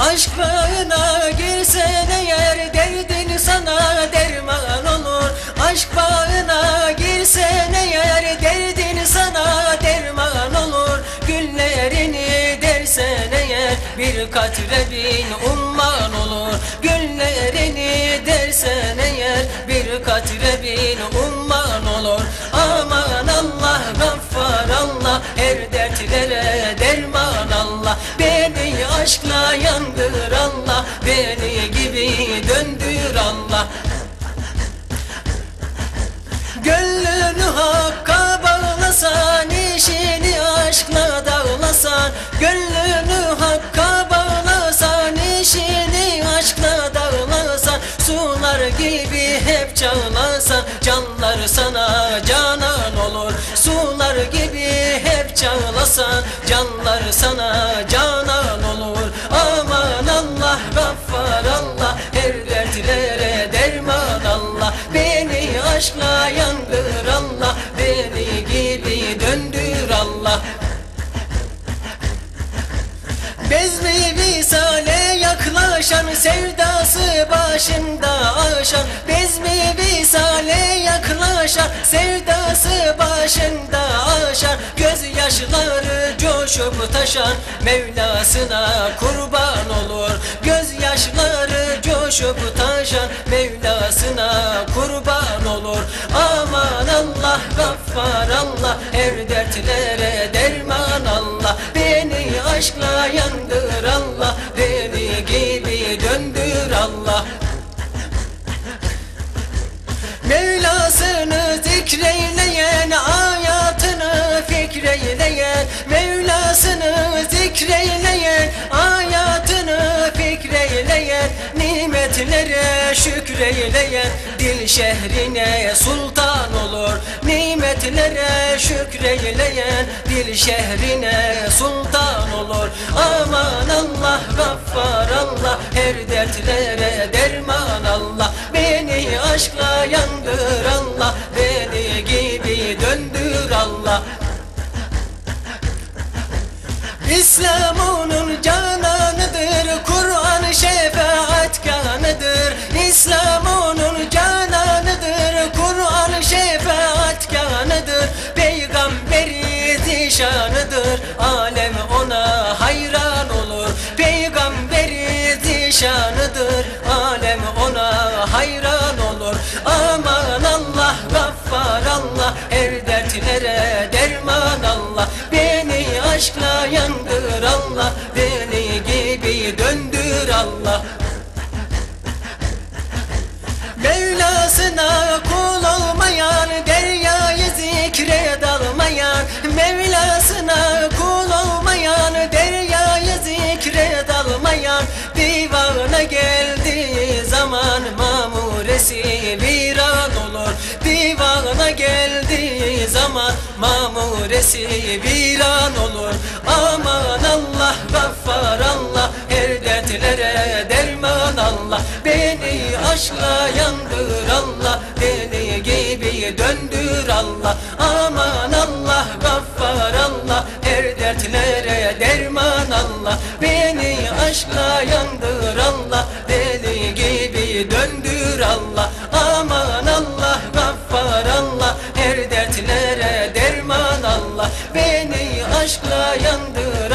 Aşk bağına girsen eğer derdin sana derman olur. Aşk bağına girsen eğer derdin sana derman olur. Güllerini dersen eğer bir katre bin umman olur. Güllerini dersen eğer bir katre aşkla yandır Allah Beni gibi döndür Allah. Gönlünü hakka bağlasan işini aşkla dağlasan Gönlünü hakka bağlasan işini aşkla dağlasan Sular gibi hep çağlasan canlar sana canan olur. Sular gibi hep çağlasan canlar sana canan gaffar Allah her dertlere derman Allah. Beni aşkla yandır Allah Beni gibi döndür Allah. Bezmi visale yaklaşan sevdası başında aşan. Bezmi visale yaklaşan sevdası başında aşan Gözyaşları coşup taşan Mevlasına kurban olur. Gözyaşları coşup taşan Mevlasına kurban olur. Aman Allah gaffar Allah Her dertlere derman Allah. Beni aşkla yandır Şükreyleyen Dil şehrine sultan olur. Nimetlere şükreyleyen Dil şehrine sultan olur. Aman Allah gaffar Allah Her dertlere derman Allah. Beni aşkla yandır Allah Beni gibi döndür Allah. İslam onun Zişanıdır Alem ona hayran olur. Peygamberi zişanıdır Alem ona hayran olur. Aman Allah gaffar Allah. Her dertlere derman Allah. Beni aşkla yandır Allah. Beni gibi döndür Allah. Mevlasına zaman Mamuresi viran olur. Aman Allah gaffar Allah. Her dertlere derman Allah. Beni aşkla yandır Allah. Beni gibi döndür Allah. Aman Allah gaffar Allah. Her dertlere derman Allah. Beni aşkla yandır Allah Allah. Beni aşkla yandır